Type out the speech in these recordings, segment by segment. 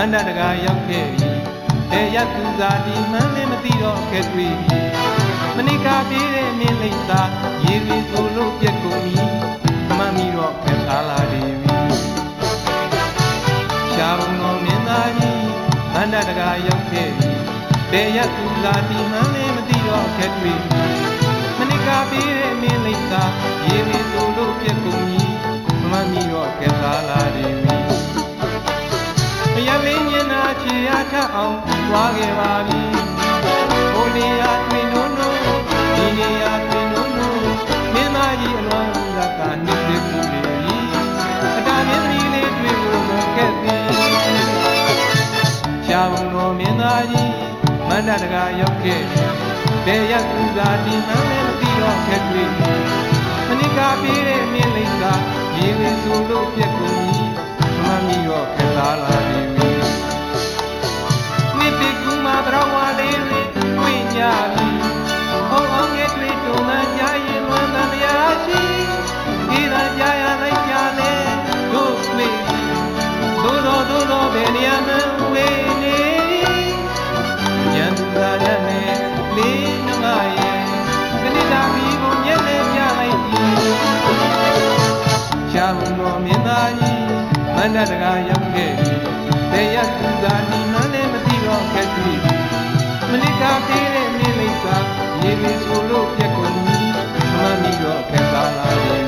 န္တတကာရောက်ခဲ့ပြီတေရသူစာဒီမှန်းလည်းမသိတော့ခဲ့တွေ့ပြီမနိကာပြေးတဲ့မင်းလိမ့်သာရေရီဆိုလို့ပြက်ကုန်ပြီမမီတော့ဖက်သားလာနေပြီရှားဘုံတော်မင်းသားကြီးအန္တတကာရောက်ခဲ့ပြီတေရသူစာဒီမှန်းလည်းမသိတော့ခဲ့တွေ့ပြီမနိကာပြေးတဲ့မင်းလိမ့်သာရေရီဆိုလို့ပြက်ကုန် ရထအောင်သွားခဲ့ပါပြီဟိုနေရာတွင်တို့တို့ဒီနေရာတွင်တို့တို့မင်းသားကြီးအလွန်ရကနှစ်သိကူလေပြီအတာမင်းသမီးလေးတွေ့ဖို့မခဲ့သည်ရှားဘုံတော်မင်းသားကြီးမန္တတကာရောက်ခဲ့ဘယ်ရသူသာဒီမှန်းလည်းမသိတော့ခဲ့တွေ့မနိကာပြေးတဲ့မင်းလိမ့်သာရေဝင်ဆိုလို့ပြက်ကုန်ပြီမမီတော့ခက်သားလာနေပြီ ကြီးမန္တတကာရောက်ခဲ့ပြီတရားသူသာဒီမှန်းလည်းမသိတော့ခဲ့ပြီမနစ်ကပြေးတဲ့မင်းလိမ့်စာရေရီဆိုလို့ပြက်ကုန်ပြီမမီတော့ခက်သားလာတယ်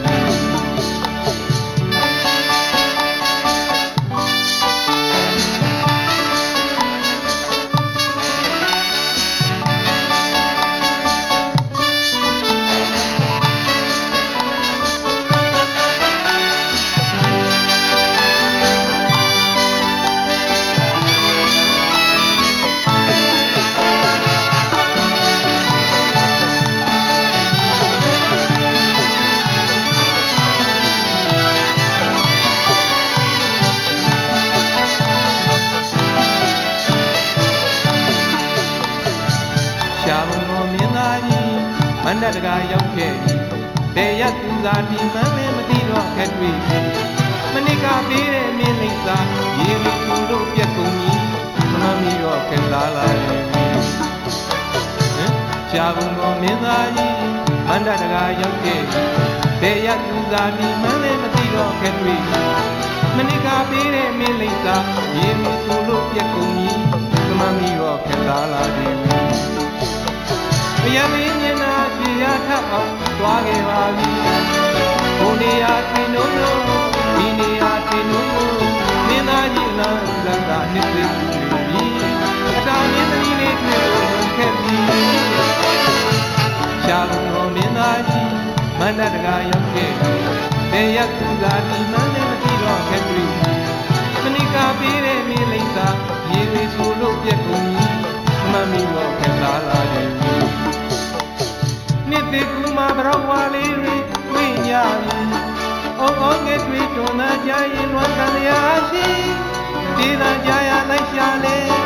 မန္တတကာရောက်ခဲ့ပြီဘယ်ရသူသာဒီမှန်းလည်းမသိတော့ခဲ့တွေ့ပြီမနစ်ကပေးတဲ့မင်းလိမ့်စာရေရီသူတို့ပြက်ကုန်ပြီမမီတော့ခက်သားလာတယ်ဟင်ရှာဘုံတော်မင်းသားကြီးမန္တတကာရောက်ခဲ့ပြီဘယ်ရသူသာဒီမှန်းလည်းမသိတော့ခဲ့တွေ့ပြီမနစ်ကပေးတဲ့မင်းလိမ့်စာရေရီသူတို့ပြက်ကုန်ပြီမမီတော့ခက်သားလာတယ်ဘု ရားမင်းမျက်နှာကြည်ရထအောင်သွားခဲ့ပါပြီ။ဘုံနေရာတွင်တို့တို့ဒီနေရာတွင်တို့တို့မင်းသားကြီးလမ်းလမ်းသာနှစ်သိပြီ။အတာမင်းသမီးလေးတွေ့လို့ခဲ့ပြီ။ရှားတော်မင်းသားကြီးမန္တတကာရောက်ခဲ့ပြီ။တေရသူသာဒီမှန်းလည်းမသိတော့ခဲ့ပြီ။မနိကာပေးတဲ့မင်းလိမ့်သာရေတွေဆိုလို့ပြက်ကုန်ပြီ။ ဒီသာကြရလိုက်ရှာလေတို့တွေ့ပြီ။သို့တော်သို့